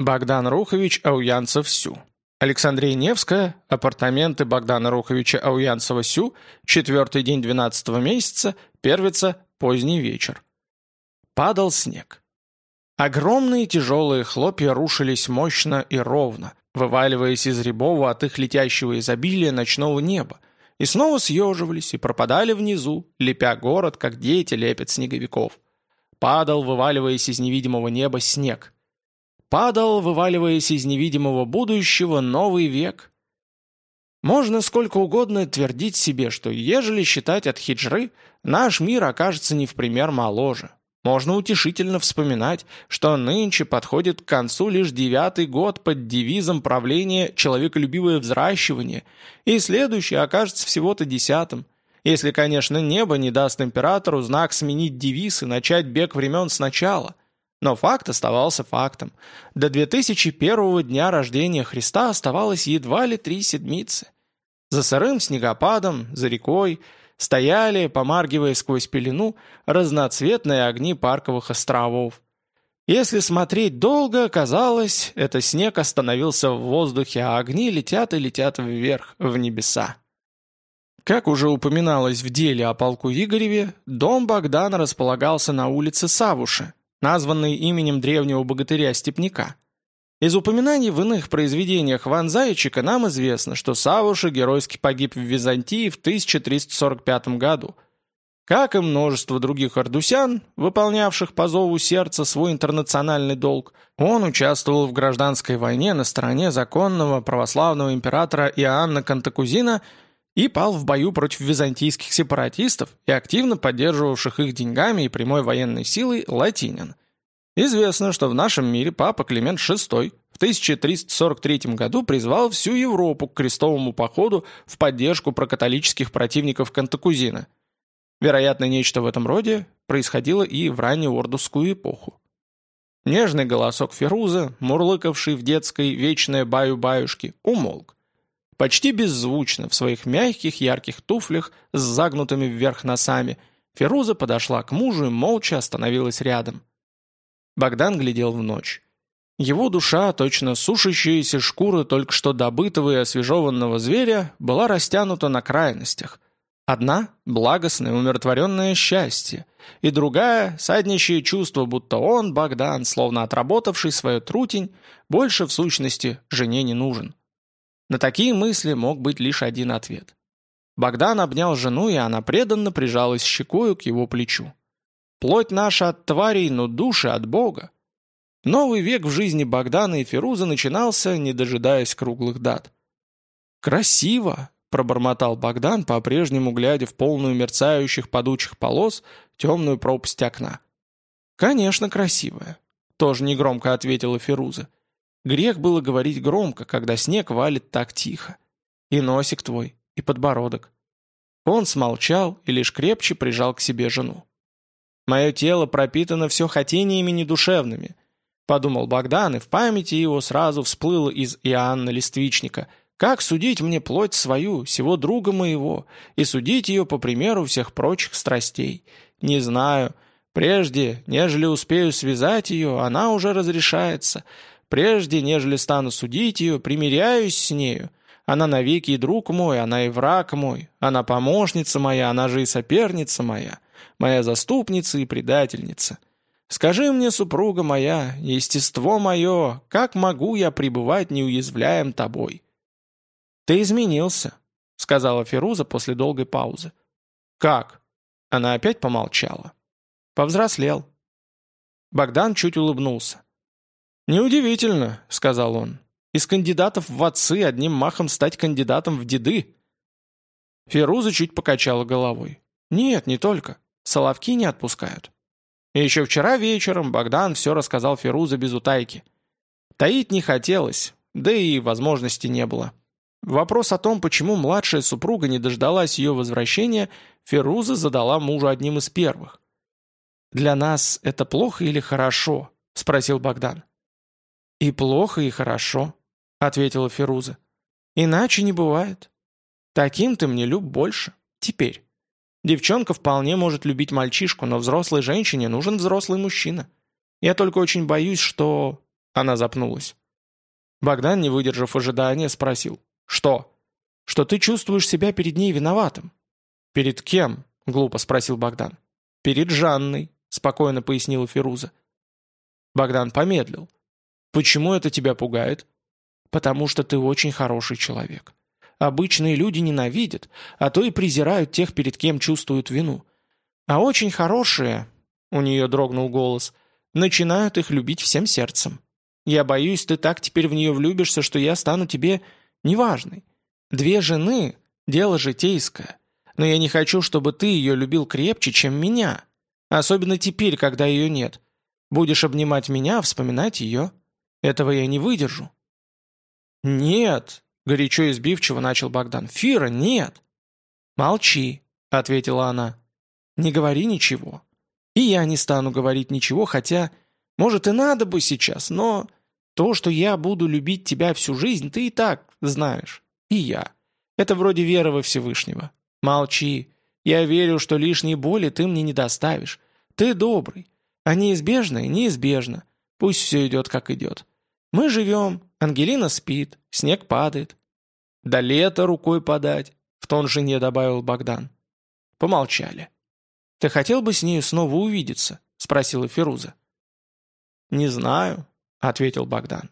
Богдан Рухович Ауянцев-Сю. Александрия Невская, апартаменты Богдана Руховича Ауянцева-Сю, четвертый день двенадцатого месяца, первица, поздний вечер. Падал снег. Огромные тяжелые хлопья рушились мощно и ровно, вываливаясь из рябого от их летящего изобилия ночного неба, и снова съеживались и пропадали внизу, лепя город, как дети лепят снеговиков. Падал, вываливаясь из невидимого неба, снег. Падал, вываливаясь из невидимого будущего, новый век. Можно сколько угодно твердить себе, что ежели считать от хиджры, наш мир окажется не в пример моложе. Можно утешительно вспоминать, что нынче подходит к концу лишь девятый год под девизом правления «человеколюбивое взращивание», и следующий окажется всего-то десятым. Если, конечно, небо не даст императору знак сменить девиз и начать бег времен сначала. Но факт оставался фактом. До 2001 дня рождения Христа оставалось едва ли три седмицы. За сырым снегопадом, за рекой – стояли, помаргивая сквозь пелену, разноцветные огни парковых островов. Если смотреть долго, казалось, это снег остановился в воздухе, а огни летят и летят вверх, в небеса. Как уже упоминалось в деле о полку Игореве, дом Богдана располагался на улице Савуши, названной именем древнего богатыря-степняка. Из упоминаний в иных произведениях Ван Зайчика нам известно, что Савуша геройски погиб в Византии в 1345 году. Как и множество других ардусян, выполнявших по зову сердца свой интернациональный долг, он участвовал в гражданской войне на стороне законного православного императора Иоанна Кантакузина и пал в бою против византийских сепаратистов и активно поддерживавших их деньгами и прямой военной силой латинин. Известно, что в нашем мире папа Климент VI в 1343 году призвал всю Европу к крестовому походу в поддержку прокатолических противников Кантакузина. Вероятно, нечто в этом роде происходило и в раннеордусскую эпоху. Нежный голосок Феруза, мурлыкавший в детской вечное баю-баюшки, умолк. Почти беззвучно, в своих мягких ярких туфлях с загнутыми вверх носами, Феруза подошла к мужу и молча остановилась рядом. Богдан глядел в ночь. Его душа, точно сушащаяся шкура только что добытого и освежеванного зверя, была растянута на крайностях. Одна — благостное, умиротворенное счастье, и другая — саднящее чувство, будто он, Богдан, словно отработавший свою трутень, больше в сущности жене не нужен. На такие мысли мог быть лишь один ответ. Богдан обнял жену, и она преданно прижалась щекою к его плечу. Плоть наша от тварей, но души от Бога. Новый век в жизни Богдана и Феруза начинался, не дожидаясь круглых дат. «Красиво!» — пробормотал Богдан, по-прежнему глядя в полную мерцающих падучих полос темную пропасть окна. «Конечно, красивая!» — тоже негромко ответила Феруза. «Грех было говорить громко, когда снег валит так тихо. И носик твой, и подбородок». Он смолчал и лишь крепче прижал к себе жену. Мое тело пропитано все хотениями недушевными», — подумал Богдан, и в памяти его сразу всплыло из Иоанна Листвичника. «Как судить мне плоть свою, всего друга моего, и судить ее по примеру всех прочих страстей? Не знаю. Прежде, нежели успею связать ее, она уже разрешается. Прежде, нежели стану судить ее, примиряюсь с нею. Она навеки и друг мой, она и враг мой, она помощница моя, она же и соперница моя» моя заступница и предательница. Скажи мне, супруга моя, естество мое, как могу я пребывать неуязвляем тобой?» «Ты изменился», — сказала Феруза после долгой паузы. «Как?» Она опять помолчала. «Повзрослел». Богдан чуть улыбнулся. «Неудивительно», — сказал он. «Из кандидатов в отцы одним махом стать кандидатом в деды». Феруза чуть покачала головой. «Нет, не только. Соловки не отпускают. И еще вчера вечером Богдан все рассказал Феруза без утайки. Таить не хотелось, да и возможности не было. Вопрос о том, почему младшая супруга не дождалась ее возвращения, Феруза задала мужу одним из первых. «Для нас это плохо или хорошо?» – спросил Богдан. «И плохо, и хорошо», – ответила Феруза. «Иначе не бывает. Таким ты мне люб больше. Теперь». Девчонка вполне может любить мальчишку, но взрослой женщине нужен взрослый мужчина. Я только очень боюсь, что...» Она запнулась. Богдан, не выдержав ожидания, спросил. «Что?» «Что ты чувствуешь себя перед ней виноватым?» «Перед кем?» — глупо спросил Богдан. «Перед Жанной», — спокойно пояснила Фируза. Богдан помедлил. «Почему это тебя пугает?» «Потому что ты очень хороший человек. Обычные люди ненавидят, а то и презирают тех, перед кем чувствуют вину. А очень хорошие, — у нее дрогнул голос, — начинают их любить всем сердцем. Я боюсь, ты так теперь в нее влюбишься, что я стану тебе неважной. Две жены — дело житейское, но я не хочу, чтобы ты ее любил крепче, чем меня, особенно теперь, когда ее нет. Будешь обнимать меня, вспоминать ее. Этого я не выдержу». «Нет», — горячо избивчиво начал Богдан. «Фира, нет!» «Молчи», — ответила она. «Не говори ничего. И я не стану говорить ничего, хотя, может, и надо бы сейчас, но то, что я буду любить тебя всю жизнь, ты и так знаешь. И я. Это вроде веры во Всевышнего. Молчи. Я верю, что лишней боли ты мне не доставишь. Ты добрый. А неизбежное неизбежно. Пусть все идет, как идет. Мы живем, Ангелина спит, снег падает. До лета рукой подать, в тон жене добавил Богдан. Помолчали. «Ты хотел бы с нею снова увидеться?» — спросила Феруза. «Не знаю», — ответил Богдан.